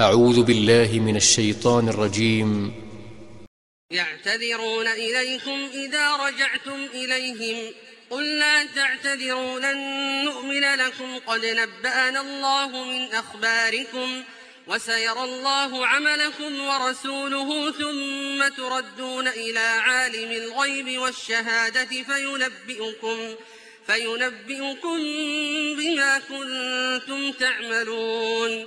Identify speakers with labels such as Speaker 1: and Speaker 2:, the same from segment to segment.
Speaker 1: أعوذ بالله من الشيطان الرجيم.
Speaker 2: يعتذرون إليكم إذا رجعتم إليهم. قل لا تعتذروا لن نؤمن لكم. قد نبأنا الله من أخباركم وسيرى الله عملكم ورسوله ثم تردون إلى عالم الغيب والشهادة فينبئكم فينبئكم بما كنتم تعملون.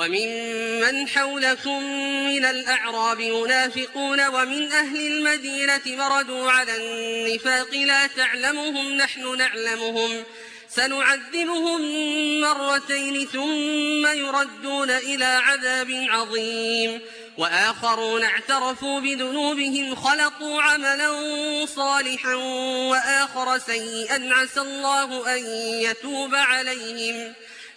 Speaker 2: وممن حولكم من الأعراب منافقون ومن أهل المدينة مردوا على النفاق لا تعلمهم نحن نعلمهم سنعذبهم مرتين ثم يردون إلى عذاب عظيم وآخرون اعترفوا بذنوبهم خلقوا عملا صالحا وآخر سيئا عسى الله أن يتوب عليهم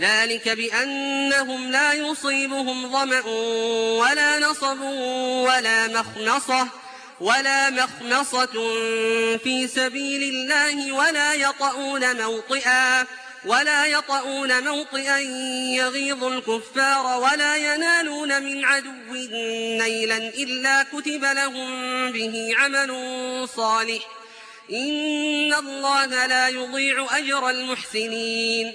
Speaker 2: ذلك بأنهم لا يصيبهم ظمأ ولا نصب ولا مخنصة ولا مخنصة في سبيل الله ولا يطؤون موطئا ولا يطؤون موطئا يغيظ الكفار ولا ينالون من عدو نيلا إلا كتب لهم به عمل صالح إن الله لا يضيع أجر المحسنين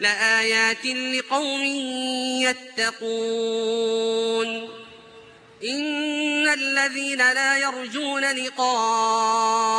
Speaker 2: لآيات لقوم يتقون. إن الذين لا يرجون لقاءنا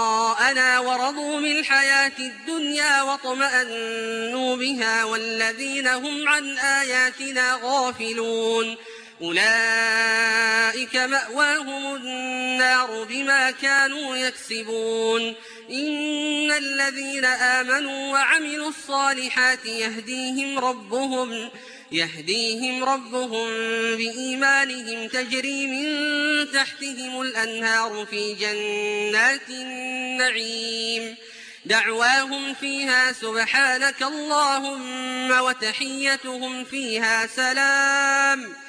Speaker 2: ورضوا بالحياة الدنيا واطمأنوا بها والذين هم عن آياتنا غافلون. أولئك مأواهم النار بما كانوا يكسبون. إن الذين آمنوا وعملوا الصالحات يهديهم ربهم يهديهم ربهم بإيمانهم تجري من تحتهم الأنهار في جنات النعيم. دعواهم فيها سبحانك اللهم وتحيتهم فيها سلام.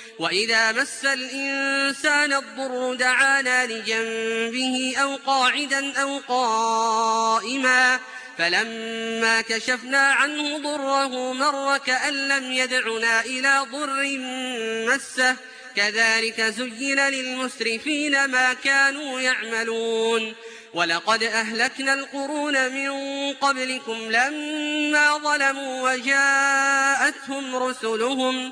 Speaker 2: وإذا مس الإنسان الضر دعانا لجنبه أو قاعدا أو قائما فلما كشفنا عنه ضره مر كأن لم يدعنا إلى ضر مسه. كذلك زين للمسرفين ما كانوا يعملون. ولقد أهلكنا القرون من قبلكم لما ظلموا وجاءتهم رسلهم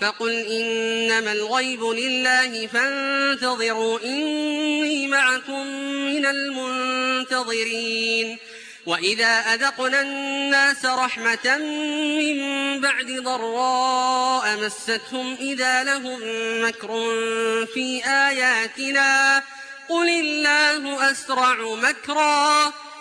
Speaker 2: فقل إنما الغيب لله فانتظروا إني معكم من المنتظرين. وإذا أذقنا الناس رحمة من بعد ضراء مستهم إذا لهم مكر في آياتنا. قل الله أسرع مكرا.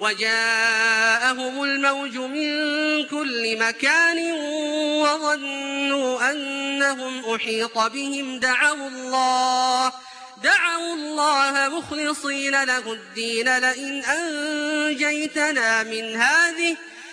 Speaker 2: وجاءهم الموج من كل مكان وظنوا أنهم أحيط بهم. دعوا الله دعوا الله مخلصين له الدين. لئن أنجيتنا من هذه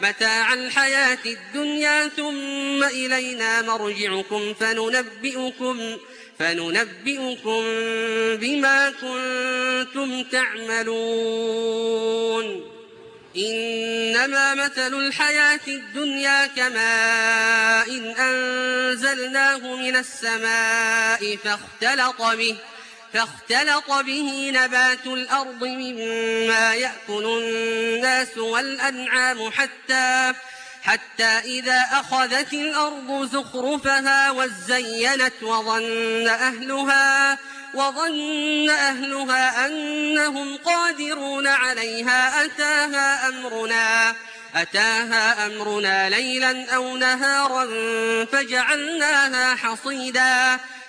Speaker 2: متاع الحياة الدنيا ثم إلينا مرجعكم فننبئكم فننبئكم بما كنتم تعملون. إنما مثل الحياة الدنيا كماء إن أنزلناه من السماء فاختلط به فاختلط به نبات الأرض مما يأكل الناس والأنعام حتى حتى إذا أخذت الأرض زخرفها وزينت وظن أهلها وظن أهلها أنهم قادرون عليها أتاها أمرنا أتاها أمرنا ليلا أو نهارا فجعلناها حصيدا.